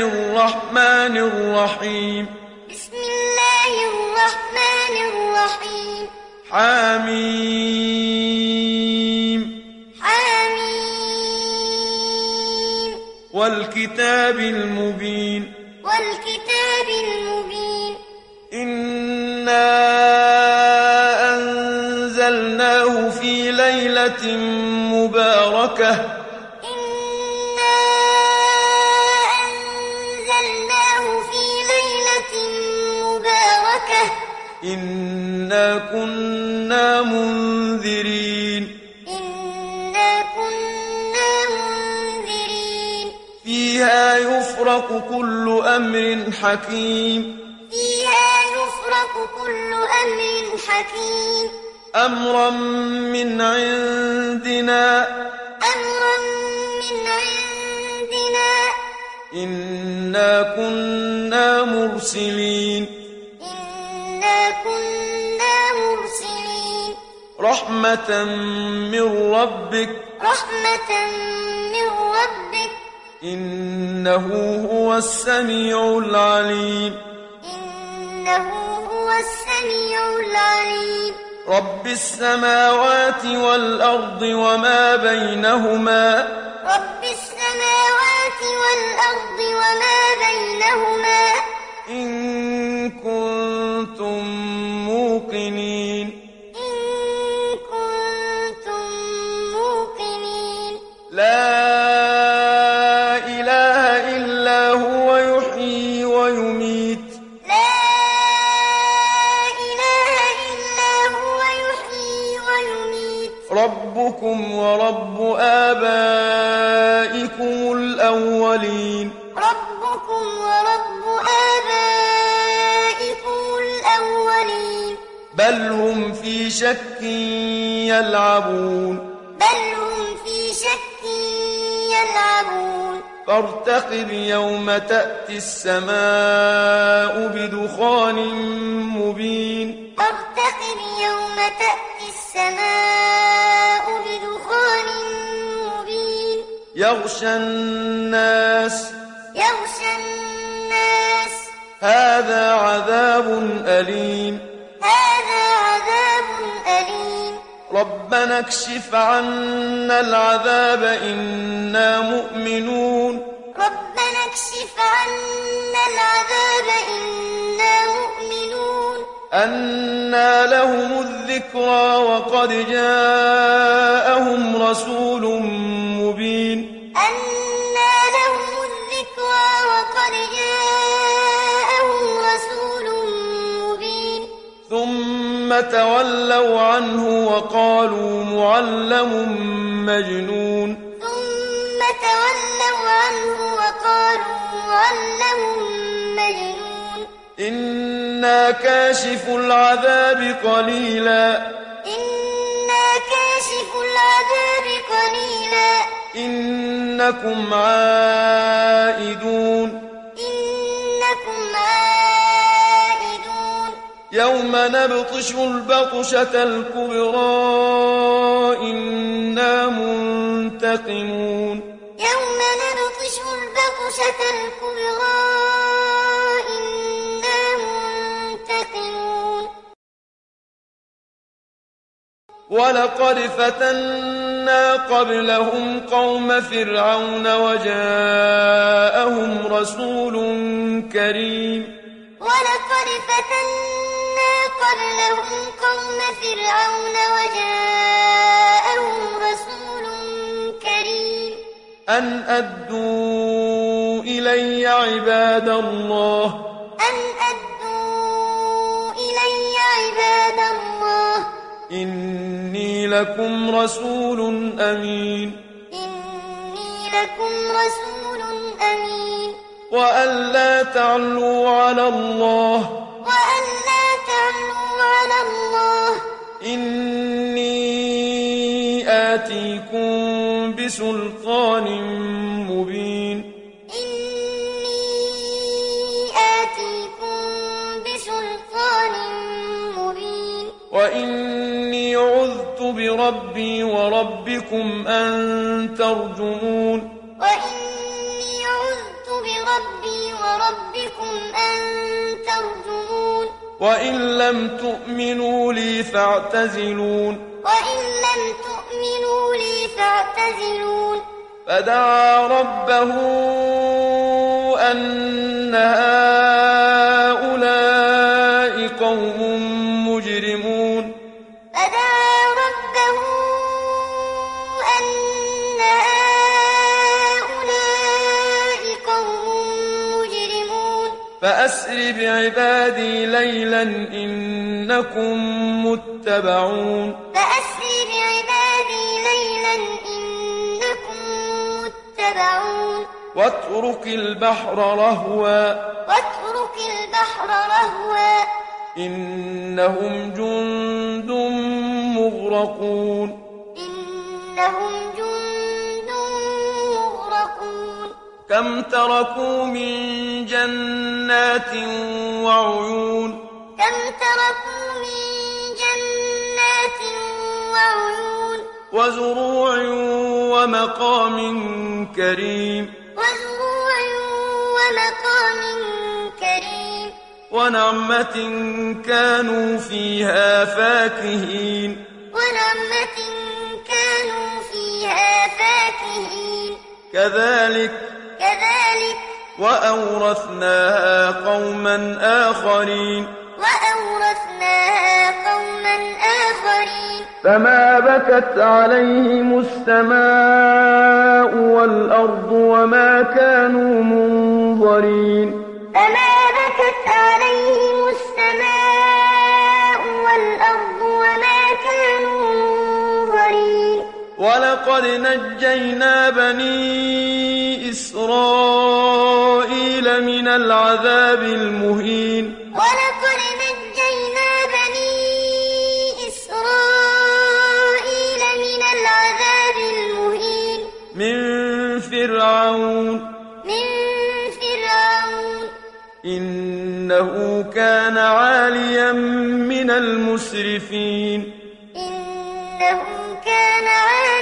الرحمن الرحيم بسم الله الرحمن الرحيم حميم حميم والكتاب المبين والكتاب المبين إنا أنزلناه في ليلة مباركة إنا كنا منذرين إنا كنا منذرين فيها يفرق كل أمر حكيم فيها يفرق كل أمر حكيم أمرا من عندنا أمرا من عندنا إنا كنا مرسلين رحمة من ربك. رحمة من ربك. إنه هو السميع العليم. إنه هو السميع العليم. رب السماوات والأرض وما بينهما. رب السماوات والأرض وما بينهما. إن كنتم بل هم في شك يلعبون. بل هم في شك يلعبون. فارتقب يوم تأتي السماء بدخان مبين. فارتقب يوم تأتي السماء بدخان مبين. يغشى الناس. يغشى الناس. هذا عذاب أليم. ربنا اكشف عنا العذاب إنا مؤمنون. ربنا اكشف عنا العذاب إنا مؤمنون. أنى لهم الذكرى وقد جاءهم رسول مبين ثم تولوا عنه وقالوا معلم مجنون. ثم تولوا عنه وقالوا معلم مجنون. إنا كاشف العذاب قليلا. إنا كاشف العذاب قليلا. إنكم عائدون. يوم نبطش البطشة الكبرى إنا منتقمون. يوم نبطش البطشة الكبرى إنا منتقمون. ولقد فتنا قبلهم قوم فرعون وجاءهم رسول كريم. ولقد فتنا قبلهم قوم فرعون وجاءهم رسول كريم. أن أدوا إلي عباد الله. أن أدوا إلي عباد الله. إني لكم رسول أمين. إني لكم رسول أمين. وأن لا تعلوا على الله. إني آتيكم بسلطان مبين. إني آتيكم بسلطان مبين. وإني عذت بربي وربكم أن ترجمون. وإني عذت بربي ربي وربكم أن ترجمون. وإن لم تؤمنوا لي فاعتزلون. وإن لم تؤمنوا لي فاعتزلون. فدعا ربه أن هؤلاء فأسر بعبادي ليلا إنكم متبعون. فأسر بعبادي ليلا إنكم متبعون. واترك البحر رهوا. واترك البحر رهوا. إنهم جند مغرقون. إنهم كم تركوا من جنات وعيون كم تركوا من جنات وعيون وزروع ومقام كريم وزروع ومقام كريم ونعمة كانوا فيها فاكهين ونعمة كانوا فيها فاكهين كذلك كذلك. وأورثناها قوما آخرين. وأورثناها قوما آخرين. فما بكت عليهم السماء والأرض وما كانوا منظرين. فما بكت عليهم السماء والأرض وما كانوا منظرين. ولقد نجينا بني إسرائيل من العذاب المهين. ولقد نجينا بني إسرائيل من العذاب المهين. من فرعون. من فرعون. إنه كان عاليا من المسرفين. إنه كان عاليا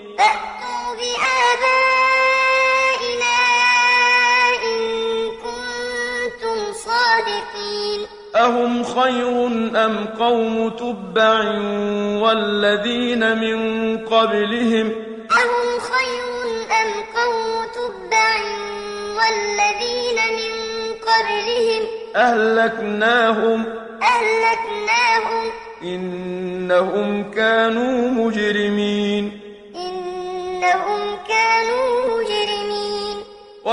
خير أم قوم تبع والذين من قبلهم؟ أهم خير أم قوم تبع والذين من قبلهم؟ أهلكناهم. أهلكناهم. إنهم كانوا مجرمين. إنهم كانوا مجرمين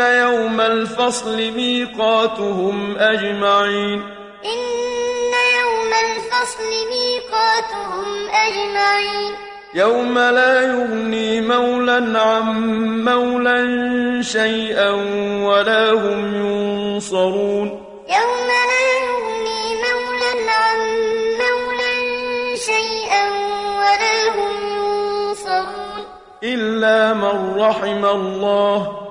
إن يوم الفصل ميقاتهم أجمعين إن يوم الفصل ميقاتهم أجمعين يوم لا يغني مولا عن مولا شيئا ولا هم ينصرون يوم لا يغني مولا عن مولا شيئا ولا هم ينصرون إلا من رحم الله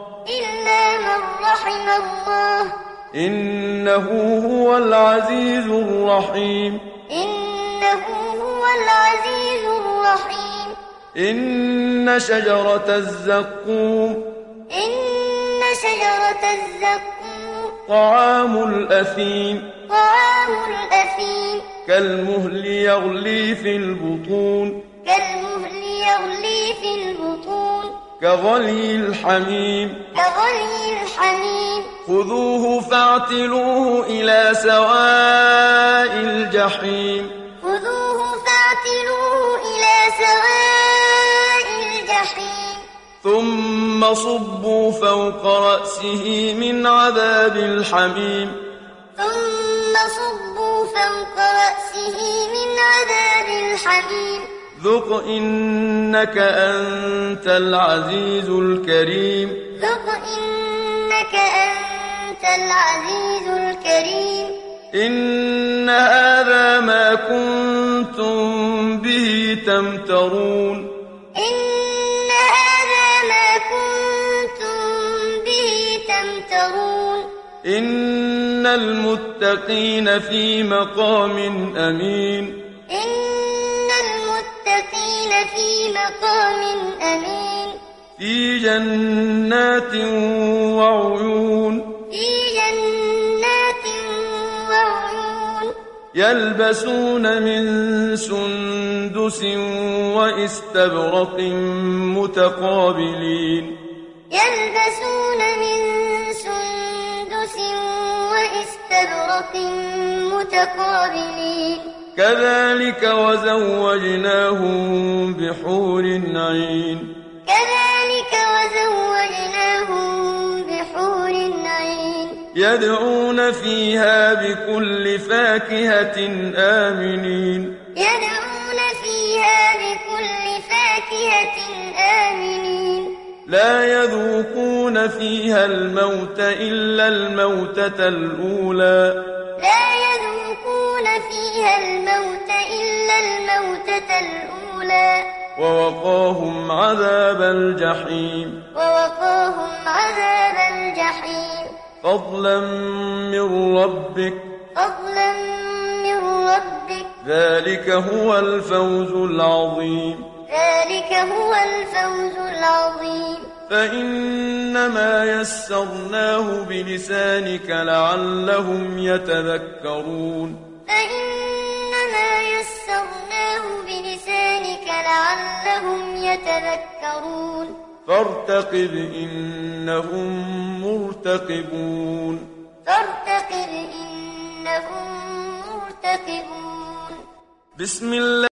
رحم الله. إنه هو العزيز الرحيم. إنه هو العزيز الرحيم. إن شجرة الزقوم إن شجرة الزقوم. طعام الأثيم. طعام الأثيم. كالمهل يغلي في البطون. كالمهل يغلي في البطون. كغلي الحميم. كغلي الحميم. خذوه فاعتلوه إلى سواء الجحيم. خذوه فاعتلوه إلى سواء الجحيم. ثم صبوا فوق رأسه من عذاب الحميم. ثم صبوا فوق رأسه من عذاب الحميم. ذق إنك أنت العزيز الكريم ذق إنك أنت العزيز الكريم إن هذا ما كنتم به تمترون إن هذا ما كنتم به تمترون إن المتقين في مقام أمين مقام أمين. في جنات وعيون. في جنات وعيون. يلبسون من سندس واستبرق متقابلين. يلبسون من سندس واستبرق متقابلين. كذلك وزوجناهم بحور عين. كذلك وزوجناهم بحور عين. يدعون فيها بكل فاكهة آمنين. يدعون فيها بكل فاكهة آمنين. لا يذوقون فيها الموت إلا الموتة الأولى. لا الأولى. ووقاهم عذاب الجحيم. ووقاهم عذاب الجحيم. فضلا من ربك. فضلا من ربك. ذلك هو الفوز العظيم. ذلك هو الفوز العظيم. فإنما يسرناه بلسانك لعلهم يتذكرون. فإنما لعلهم يتذكرون. فارتقب إنهم مرتقبون. فارتقب إنهم مرتقبون. بسم الله